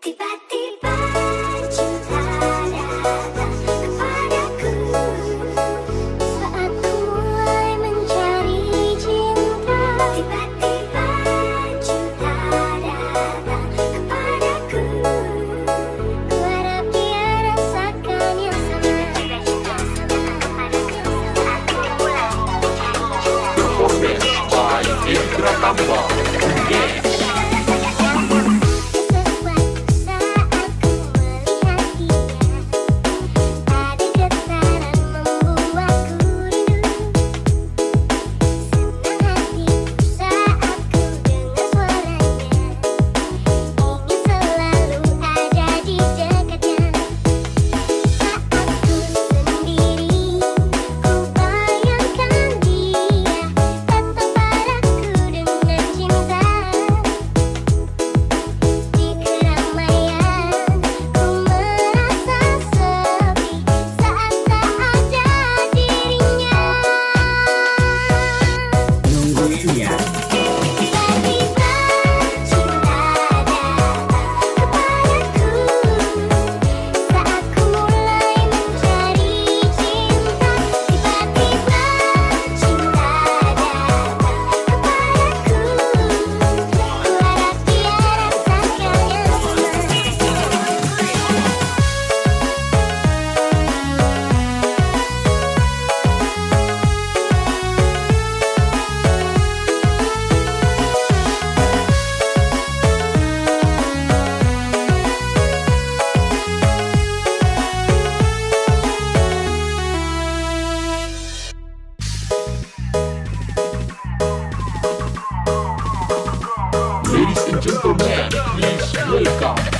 Tiba-tiba into the. Please wake up.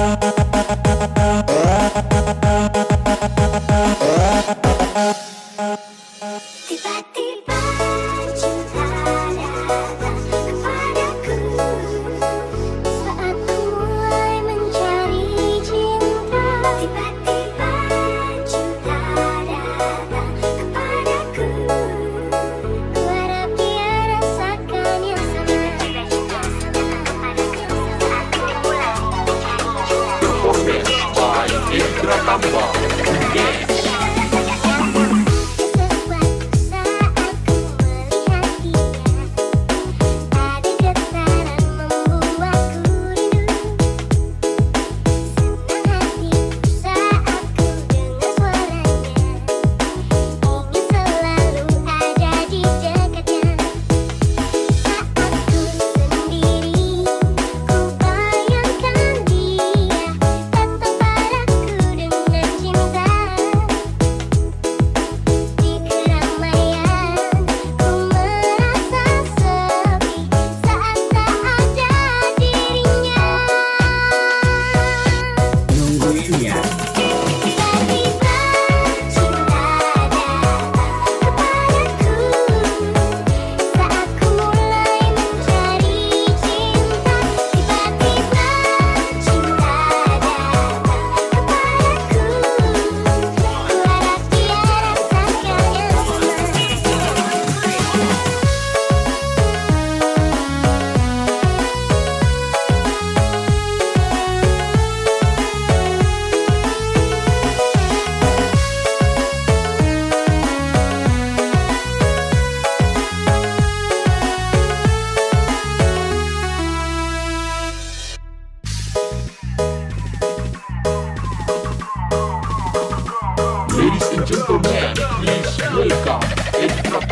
吧？Yeah.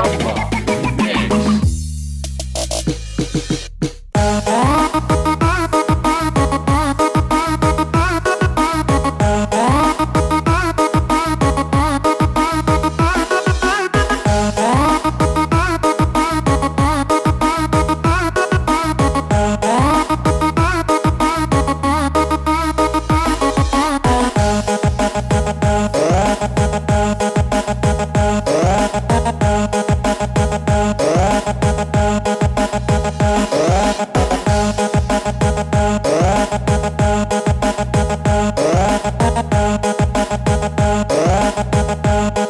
Oh. Música